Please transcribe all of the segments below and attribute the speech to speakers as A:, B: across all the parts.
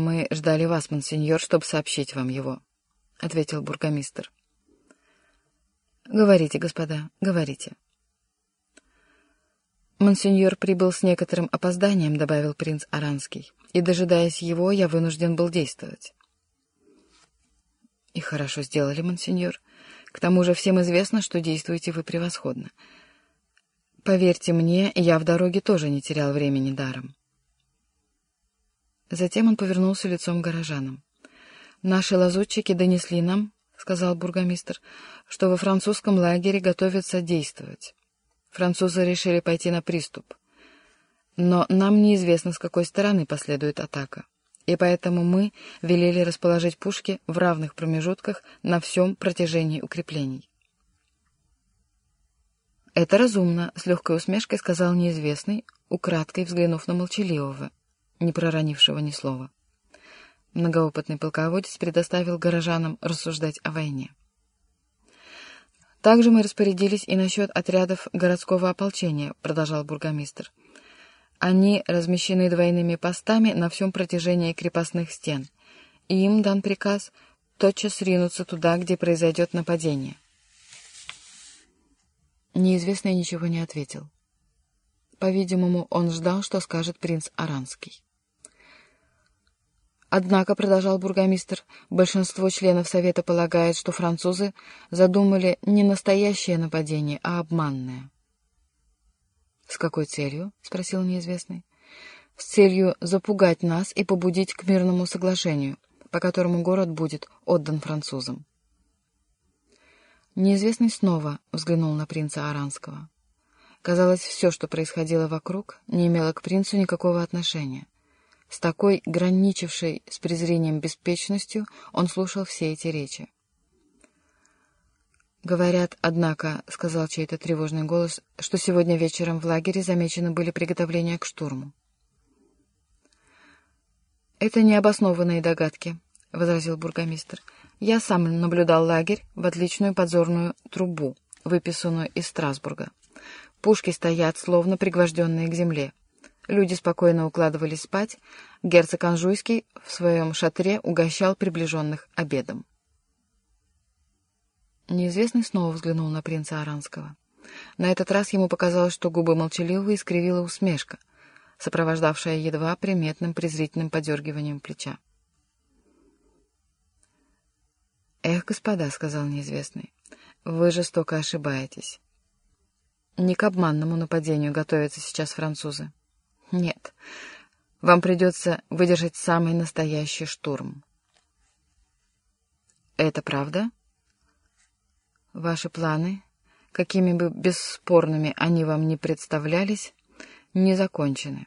A: «Мы ждали вас, монсеньор, чтобы сообщить вам его», — ответил бургомистр. «Говорите, господа, говорите». «Монсеньор прибыл с некоторым опозданием», — добавил принц Аранский, «и, дожидаясь его, я вынужден был действовать». «И хорошо сделали, монсеньор. К тому же всем известно, что действуете вы превосходно. Поверьте мне, я в дороге тоже не терял времени даром». Затем он повернулся лицом к горожанам. «Наши лазутчики донесли нам, — сказал бургомистр, — что во французском лагере готовятся действовать». Французы решили пойти на приступ. Но нам неизвестно, с какой стороны последует атака. И поэтому мы велели расположить пушки в равных промежутках на всем протяжении укреплений. «Это разумно», — с легкой усмешкой сказал неизвестный, украдкой взглянув на молчаливого, не проронившего ни слова. Многоопытный полководец предоставил горожанам рассуждать о войне. «Также мы распорядились и насчет отрядов городского ополчения», — продолжал бургомистр. «Они размещены двойными постами на всем протяжении крепостных стен, и им дан приказ тотчас ринуться туда, где произойдет нападение». Неизвестный ничего не ответил. По-видимому, он ждал, что скажет принц Аранский. Однако, — продолжал бургомистр, — большинство членов Совета полагает, что французы задумали не настоящее нападение, а обманное. — С какой целью? — спросил неизвестный. — С целью запугать нас и побудить к мирному соглашению, по которому город будет отдан французам. Неизвестный снова взглянул на принца Аранского. Казалось, все, что происходило вокруг, не имело к принцу никакого отношения. С такой граничившей с презрением беспечностью он слушал все эти речи. «Говорят, однако, — сказал чей-то тревожный голос, — что сегодня вечером в лагере замечены были приготовления к штурму». «Это необоснованные догадки», — возразил бургомистр. «Я сам наблюдал лагерь в отличную подзорную трубу, выписанную из Страсбурга. Пушки стоят, словно пригвожденные к земле. Люди спокойно укладывались спать. Герцог Анжуйский в своем шатре угощал приближенных обедом. Неизвестный снова взглянул на принца Аранского. На этот раз ему показалось, что губы молчаливого искривила усмешка, сопровождавшая едва приметным презрительным подергиванием плеча. «Эх, господа», — сказал неизвестный, — «вы жестоко ошибаетесь. Не к обманному нападению готовятся сейчас французы. Нет, вам придется выдержать самый настоящий штурм. Это правда? Ваши планы, какими бы бесспорными они вам не представлялись, не закончены.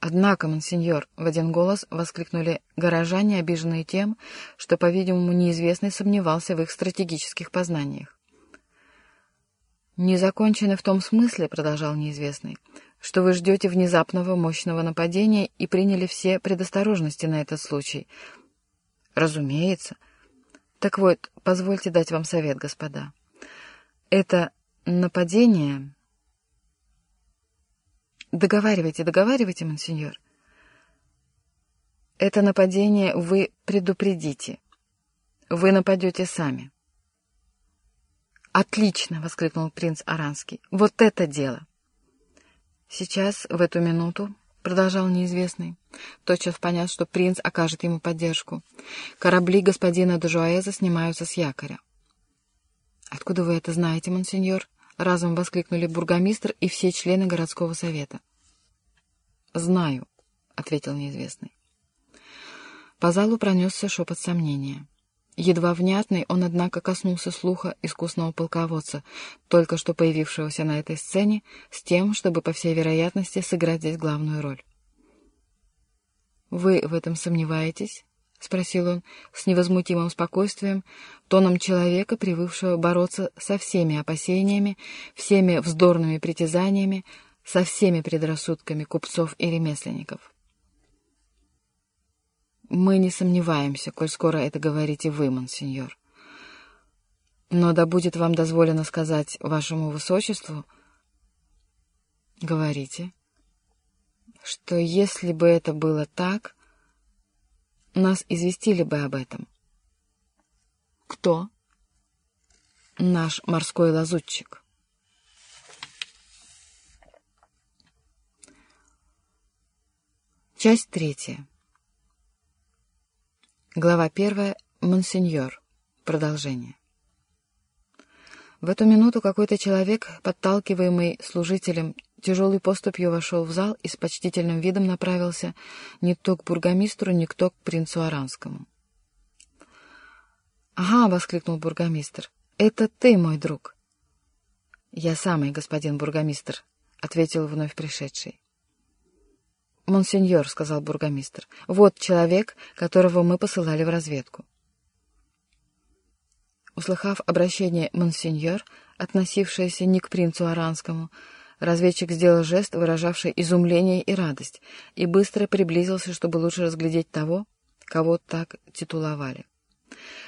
A: Однако, монсеньор, в один голос воскликнули горожане, обиженные тем, что, по-видимому, неизвестный сомневался в их стратегических познаниях. «Не закончены в том смысле, — продолжал неизвестный, — что вы ждете внезапного мощного нападения и приняли все предосторожности на этот случай. Разумеется. Так вот, позвольте дать вам совет, господа. Это нападение... Договаривайте, договаривайте, монсеньор. Это нападение вы предупредите. Вы нападете сами. «Отлично!» — воскликнул принц Аранский. «Вот это дело!» «Сейчас, в эту минуту, — продолжал неизвестный, тотчас поняв, что принц окажет ему поддержку, — корабли господина Дежуаэза снимаются с якоря». «Откуда вы это знаете, монсеньор?» — разом воскликнули бургомистр и все члены городского совета. «Знаю», — ответил неизвестный. По залу пронесся шепот сомнения. Едва внятный, он, однако, коснулся слуха искусного полководца, только что появившегося на этой сцене, с тем, чтобы, по всей вероятности, сыграть здесь главную роль. «Вы в этом сомневаетесь?» — спросил он с невозмутимым спокойствием, тоном человека, привыкшего бороться со всеми опасениями, всеми вздорными притязаниями, со всеми предрассудками купцов и ремесленников. Мы не сомневаемся, коль скоро это говорите вы, монсеньор. Но да будет вам дозволено сказать вашему высочеству... Говорите. что если бы это было так, нас известили бы об этом.
B: Кто?
A: Наш морской лазутчик. Часть третья. Глава первая. Монсеньор. Продолжение. В эту минуту какой-то человек, подталкиваемый служителем, тяжелой поступью вошел в зал и с почтительным видом направился не то к бургомистру, не то к принцу Аранскому. «Ага!» — воскликнул бургомистр. «Это ты, мой друг!» «Я самый, господин бургомистр», — ответил вновь пришедший. «Монсеньор», — сказал бургомистр, — «вот человек, которого мы посылали в разведку». Услыхав обращение «монсеньор», относившееся не к принцу Аранскому, разведчик сделал жест, выражавший изумление и радость, и быстро приблизился, чтобы лучше разглядеть того, кого так титуловали.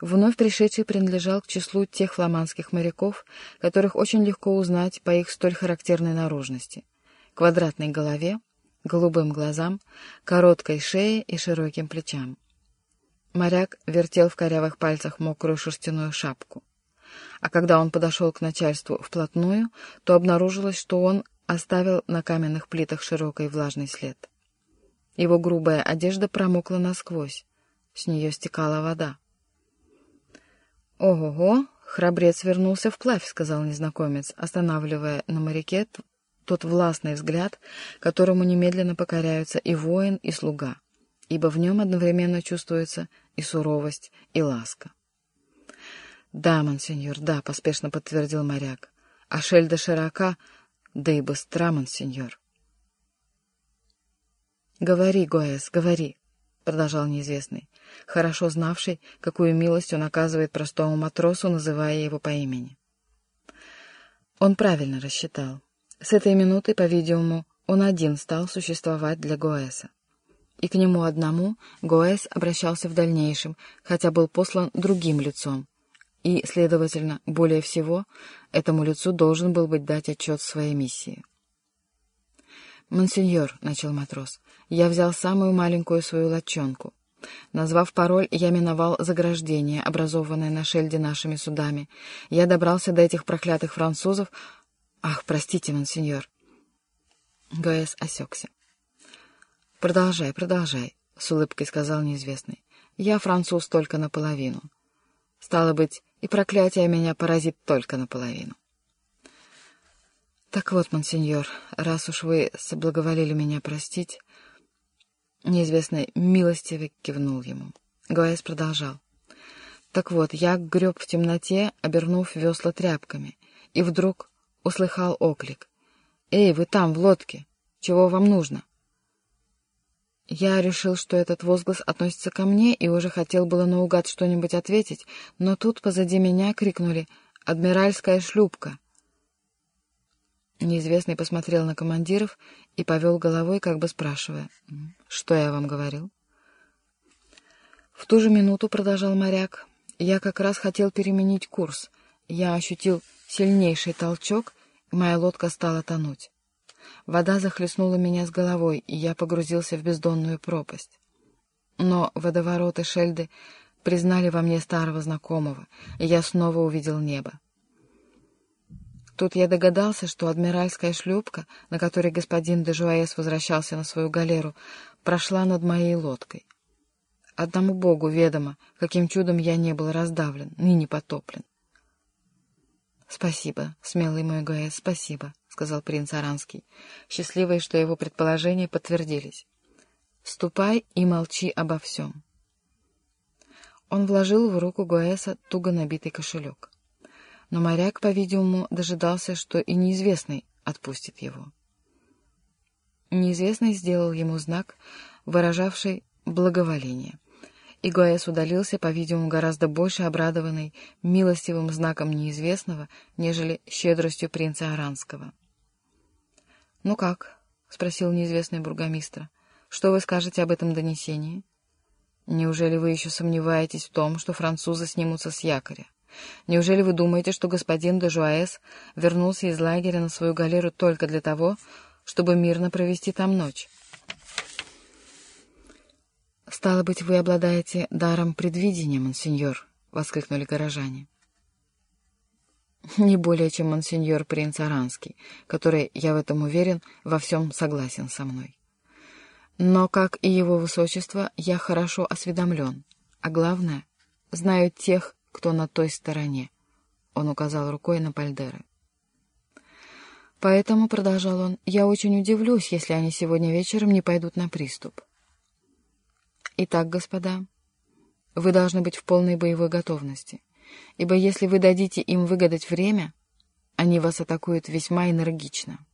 A: Вновь пришедший принадлежал к числу тех фламандских моряков, которых очень легко узнать по их столь характерной наружности. Квадратной голове, голубым глазам, короткой шее и широким плечам. Моряк вертел в корявых пальцах мокрую шерстяную шапку. А когда он подошел к начальству вплотную, то обнаружилось, что он оставил на каменных плитах широкий влажный след. Его грубая одежда промокла насквозь, с нее стекала вода. «Ого-го, храбрец вернулся вплавь», — сказал незнакомец, останавливая на моряке тот властный взгляд, которому немедленно покоряются и воин, и слуга ибо в нем одновременно чувствуется и суровость, и ласка. «Да, монсеньор, да», — поспешно подтвердил моряк. «А шельда широка, да и быстра, монсеньор». «Говори, Гоэс, говори», — продолжал неизвестный, хорошо знавший, какую милость он оказывает простому матросу, называя его по имени. Он правильно рассчитал. С этой минуты, по-видимому, он один стал существовать для Гоэса и к нему одному Гоэс обращался в дальнейшем, хотя был послан другим лицом, и, следовательно, более всего, этому лицу должен был быть дать отчет своей миссии. «Монсеньор», — начал матрос, — «я взял самую маленькую свою лодчонку. Назвав пароль, я миновал заграждение, образованное на шельде нашими судами. Я добрался до этих проклятых французов. Ах, простите, монсеньор». Гоэс осекся. «Продолжай, продолжай», — с улыбкой сказал неизвестный. «Я француз только наполовину. Стало быть, и проклятие меня поразит только наполовину». «Так вот, монсеньор, раз уж вы соблаговолили меня простить...» Неизвестный милостиво кивнул ему. Гуайс продолжал. «Так вот, я греб в темноте, обернув весла тряпками, и вдруг услыхал оклик. «Эй, вы там, в лодке! Чего вам нужно?» Я решил, что этот возглас относится ко мне, и уже хотел было наугад что-нибудь ответить, но тут позади меня крикнули «Адмиральская шлюпка!». Неизвестный посмотрел на командиров и повел головой, как бы спрашивая «Что я вам говорил?». В ту же минуту, продолжал моряк, я как раз хотел переменить курс. Я ощутил сильнейший толчок, и моя лодка стала тонуть. Вода захлестнула меня с головой, и я погрузился в бездонную пропасть. Но водовороты Шельды признали во мне старого знакомого, и я снова увидел небо. Тут я догадался, что адмиральская шлюпка, на которой господин де возвращался на свою галеру, прошла над моей лодкой. Одному Богу ведомо, каким чудом я не был раздавлен, ныне потоплен. «Спасибо, смелый мой Гоэс, спасибо», — сказал принц Аранский, счастливый, что его предположения подтвердились. «Ступай и молчи обо всем». Он вложил в руку Гоэса туго набитый кошелек. Но моряк, по-видимому, дожидался, что и неизвестный отпустит его. Неизвестный сделал ему знак, выражавший благоволение и Гуэс удалился, по-видимому, гораздо больше обрадованный милостивым знаком неизвестного, нежели щедростью принца Аранского. «Ну как?» — спросил неизвестный бургомистра. «Что вы скажете об этом донесении? Неужели вы еще сомневаетесь в том, что французы снимутся с якоря? Неужели вы думаете, что господин де Жуаэс вернулся из лагеря на свою галеру только для того, чтобы мирно провести там ночь?» «Стало быть, вы обладаете даром предвидения, монсеньор», — воскликнули горожане. «Не более, чем монсеньор принц Аранский, который, я в этом уверен, во всем согласен со мной. Но, как и его высочество, я хорошо осведомлен, а главное, знаю тех, кто на той стороне», — он указал рукой на Пальдеры. «Поэтому, — продолжал он, — я очень удивлюсь, если они сегодня вечером не пойдут на приступ». Итак, господа, вы должны быть в полной боевой готовности, ибо если вы дадите им выгадать время, они вас атакуют весьма энергично.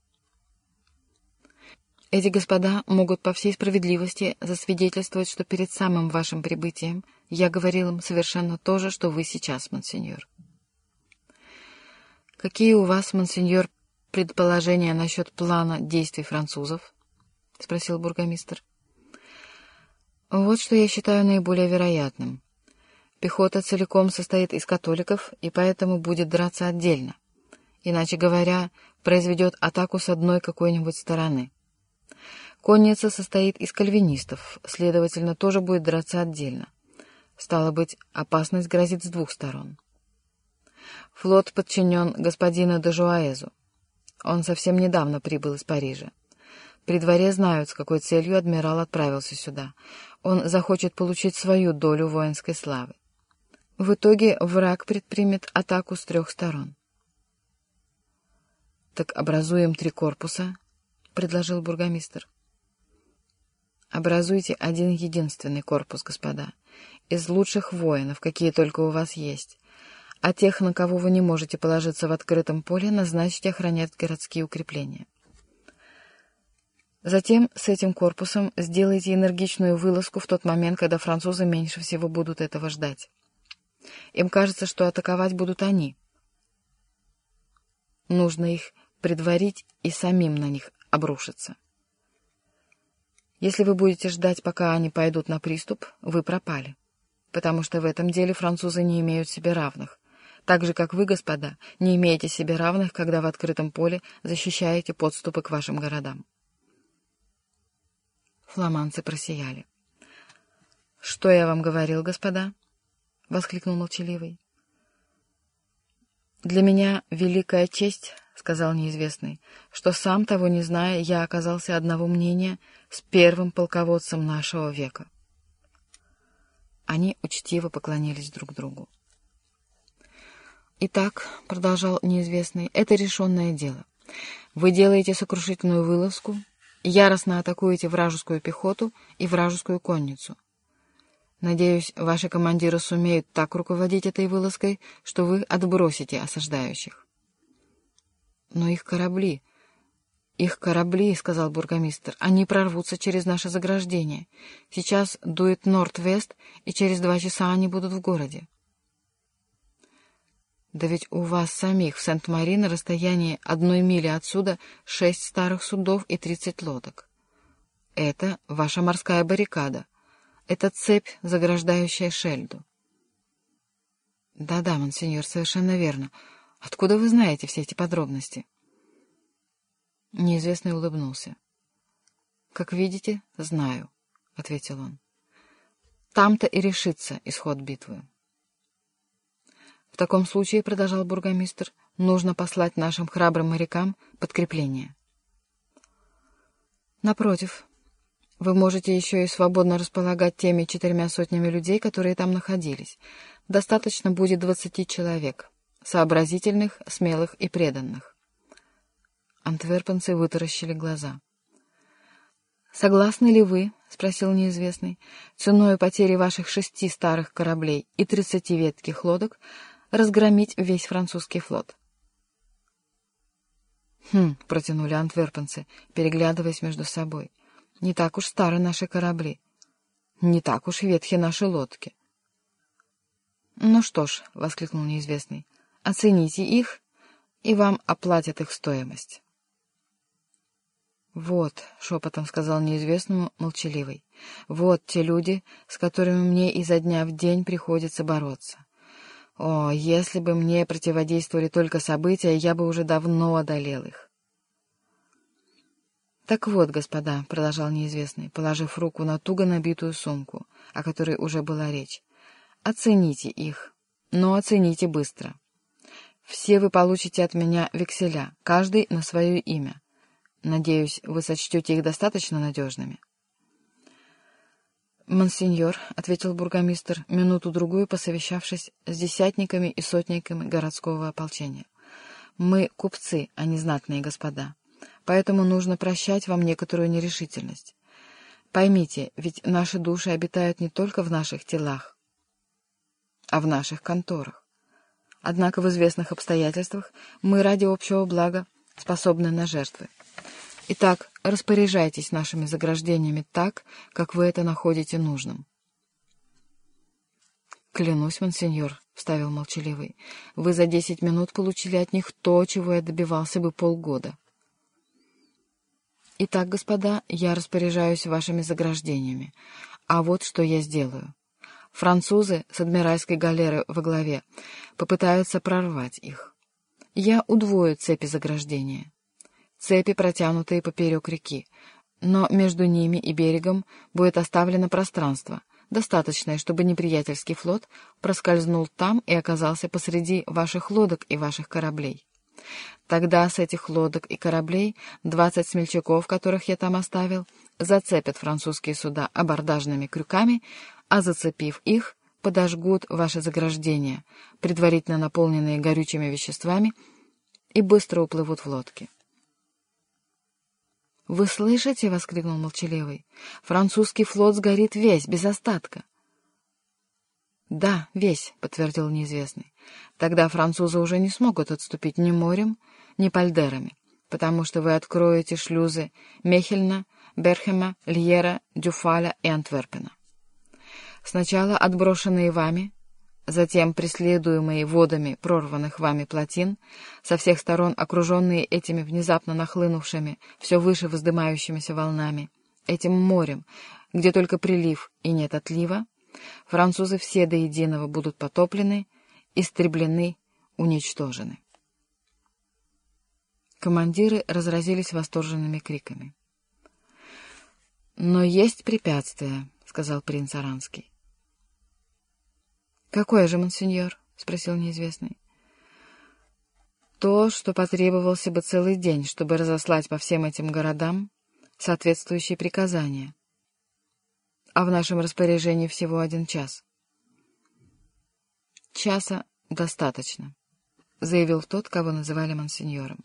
A: Эти господа могут по всей справедливости засвидетельствовать, что перед самым вашим прибытием я говорил им совершенно то же, что вы сейчас, монсеньор. Какие у вас, монсеньор, предположения насчет плана действий французов? — спросил бургомистр. Вот что я считаю наиболее вероятным. Пехота целиком состоит из католиков и поэтому будет драться отдельно. Иначе говоря, произведет атаку с одной какой-нибудь стороны. Конница состоит из кальвинистов, следовательно, тоже будет драться отдельно. Стало быть, опасность грозит с двух сторон. Флот подчинен господину Дежуаэзу. Он совсем недавно прибыл из Парижа. При дворе знают, с какой целью адмирал отправился сюда — он захочет получить свою долю воинской славы. В итоге враг предпримет атаку с трех сторон. «Так образуем три корпуса», — предложил бургомистр. «Образуйте один единственный корпус, господа, из лучших воинов, какие только у вас есть, а тех, на кого вы не можете положиться в открытом поле, назначьте охранять городские укрепления». Затем с этим корпусом сделайте энергичную вылазку в тот момент, когда французы меньше всего будут этого ждать. Им кажется, что атаковать будут они. Нужно их предварить и самим на них обрушиться. Если вы будете ждать, пока они пойдут на приступ, вы пропали, потому что в этом деле французы не имеют себе равных, так же, как вы, господа, не имеете себе равных, когда в открытом поле защищаете подступы к вашим городам. Фламанцы просияли. — Что я вам говорил, господа? — воскликнул молчаливый. — Для меня великая честь, — сказал неизвестный, — что сам того не зная, я оказался одного мнения с первым полководцем нашего века. Они учтиво поклонились друг другу. «Итак», — продолжал неизвестный, — «это решенное дело. Вы делаете сокрушительную вылазку, яростно атакуете вражескую пехоту и вражескую конницу. Надеюсь, ваши командиры сумеют так руководить этой вылазкой, что вы отбросите осаждающих. Но их корабли... «Их корабли, — сказал бургомистр, — они прорвутся через наше заграждение. Сейчас дует норд-вест, и через два часа они будут в городе». Да ведь у вас самих в Сент-Мари на расстоянии одной мили отсюда шесть старых судов и тридцать лодок. Это ваша морская баррикада. Это цепь, заграждающая Шельду. Да-да, монсеньор, совершенно верно. Откуда вы знаете все эти подробности? Неизвестный улыбнулся. Как видите, знаю, — ответил он. Там-то и решится исход битвы. Таком случае, — продолжал бургомистр, — нужно послать нашим храбрым морякам подкрепление. Напротив, вы можете еще и свободно располагать теми четырьмя сотнями людей, которые там находились. Достаточно будет двадцати человек, сообразительных, смелых и преданных. Антверпенцы вытаращили глаза. «Согласны ли вы, — спросил неизвестный, — ценой потери ваших шести старых кораблей и тридцати ветких лодок разгромить весь французский флот. «Хм», — протянули антверпенцы, переглядываясь между собой. «Не так уж стары наши корабли. Не так уж ветхи наши лодки». «Ну что ж», — воскликнул неизвестный, — «оцените их, и вам оплатят их стоимость». «Вот», — шепотом сказал неизвестному молчаливый, — «вот те люди, с которыми мне изо дня в день приходится бороться. О, если бы мне противодействовали только события, я бы уже давно одолел их. «Так вот, господа», — продолжал неизвестный, положив руку на туго набитую сумку, о которой уже была речь, — «оцените их, но оцените быстро. Все вы получите от меня векселя, каждый на свое имя. Надеюсь, вы сочтете их достаточно надежными». «Монсеньор», — ответил бургомистр, минуту-другую посовещавшись с десятниками и сотниками городского ополчения. «Мы купцы, а не знатные господа, поэтому нужно прощать вам некоторую нерешительность. Поймите, ведь наши души обитают не только в наших телах, а в наших конторах. Однако в известных обстоятельствах мы ради общего блага способны на жертвы. Итак, распоряжайтесь нашими заграждениями так, как вы это находите нужным. «Клянусь, монсеньор», — вставил молчаливый, — «вы за десять минут получили от них то, чего я добивался бы полгода». «Итак, господа, я распоряжаюсь вашими заграждениями. А вот что я сделаю. Французы с адмиральской галеры во главе попытаются прорвать их. Я удвою цепи заграждения цепи, протянутые поперек реки, но между ними и берегом будет оставлено пространство, достаточное, чтобы неприятельский флот проскользнул там и оказался посреди ваших лодок и ваших кораблей. Тогда с этих лодок и кораблей двадцать смельчаков, которых я там оставил, зацепят французские суда абордажными крюками, а зацепив их, подожгут ваши заграждения, предварительно наполненные горючими веществами, и быстро уплывут в лодки. «Вы слышите?» — воскликнул молчаливый. «Французский флот сгорит весь, без остатка». «Да, весь», — подтвердил неизвестный. «Тогда французы уже не смогут отступить ни морем, ни пальдерами, потому что вы откроете шлюзы Мехельна, Берхема, Льера, Дюфаля и Антверпена. Сначала отброшенные вами, Затем, преследуемые водами прорванных вами плотин, со всех сторон окруженные этими внезапно нахлынувшими, все выше воздымающимися волнами, этим морем, где только прилив и нет отлива, французы все до единого будут потоплены, истреблены, уничтожены. Командиры разразились восторженными криками. «Но есть препятствие», — сказал принц Аранский. «Какое же, монсеньор?» — спросил неизвестный. «То, что потребовался бы целый день, чтобы разослать по всем этим городам соответствующие приказания. А в нашем распоряжении всего один час». «Часа достаточно», — заявил тот, кого называли монсеньором.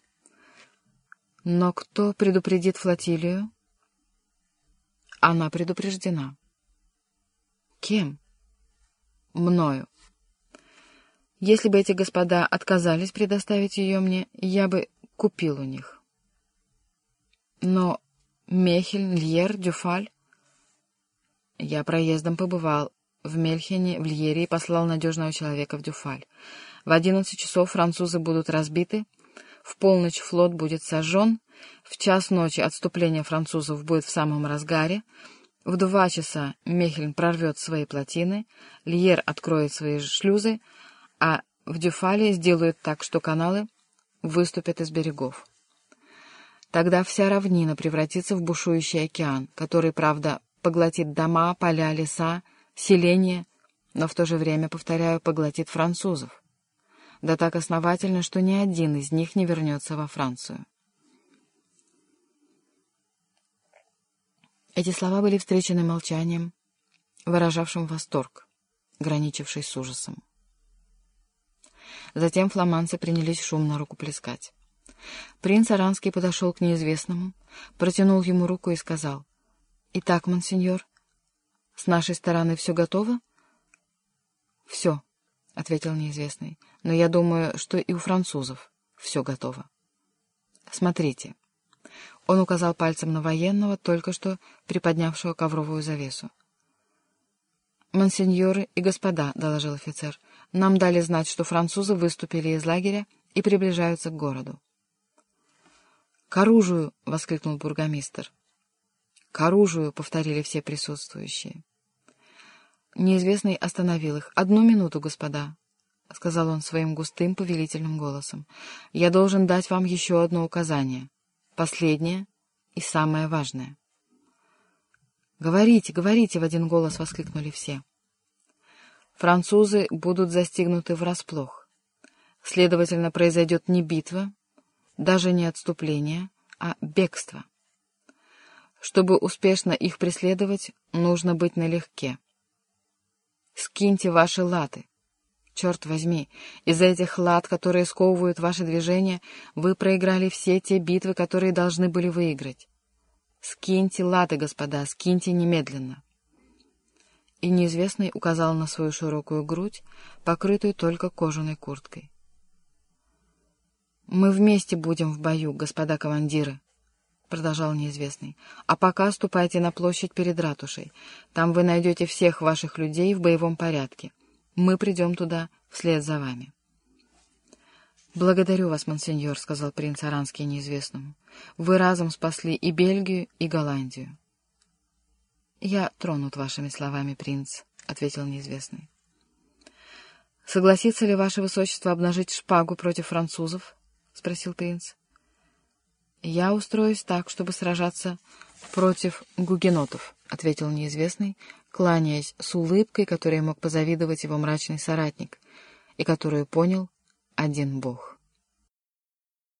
A: «Но кто предупредит флотилию?» «Она предупреждена». «Кем?» Мною. Если бы эти господа отказались предоставить ее мне, я бы купил у них. Но Мехель, Льер, Дюфаль... Я проездом побывал в Мельхене, в Льере и послал надежного человека в Дюфаль. В одиннадцать часов французы будут разбиты, в полночь флот будет сожжен, в час ночи отступление французов будет в самом разгаре, в два часа Мехельн прорвет свои плотины, Льер откроет свои шлюзы, а в Дюфале сделают так, что каналы выступят из берегов. Тогда вся равнина превратится в бушующий океан, который, правда, поглотит дома, поля, леса, селения, но в то же время, повторяю, поглотит французов. Да так основательно, что ни один из них не вернется во Францию. Эти слова были встречены молчанием, выражавшим восторг, граничивший с ужасом. Затем фламанцы принялись шумно рукоплескать. Принц Аранский подошел к неизвестному, протянул ему руку и сказал, «Итак, монсеньор, с нашей стороны все готово?» «Все», — ответил неизвестный, «но я думаю, что и у французов все готово. Смотрите». Он указал пальцем на военного, только что приподнявшего ковровую завесу. «Монсеньоры и господа», — доложил офицер, — «нам дали знать, что французы выступили из лагеря и приближаются к городу». «К оружию!» — воскликнул бургомистр. «К оружию!» — повторили все присутствующие. Неизвестный остановил их. «Одну минуту, господа», — сказал он своим густым повелительным голосом. «Я должен дать вам еще одно указание. Последнее и самое важное. «Говорите, говорите!» — в один голос воскликнули все. Французы будут застигнуты врасплох. Следовательно, произойдет не битва, даже не отступление, а бегство. Чтобы успешно их преследовать, нужно быть налегке. Скиньте ваши латы. Черт возьми, из-за этих лад, которые сковывают ваши движения, вы проиграли все те битвы, которые должны были выиграть. Скиньте латы, господа, скиньте немедленно и неизвестный указал на свою широкую грудь, покрытую только кожаной курткой. «Мы вместе будем в бою, господа командиры», — продолжал неизвестный. «А пока ступайте на площадь перед ратушей. Там вы найдете всех ваших людей в боевом порядке. Мы придем туда вслед за вами». «Благодарю вас, монсеньор», — сказал принц Аранский неизвестному. «Вы разом спасли и Бельгию, и Голландию». «Я тронут вашими словами, принц», — ответил неизвестный. «Согласится ли ваше высочество обнажить шпагу против французов?» — спросил принц. «Я устроюсь так, чтобы сражаться против гугенотов», — ответил неизвестный, кланяясь с улыбкой, которой мог позавидовать его мрачный соратник, и которую понял один бог.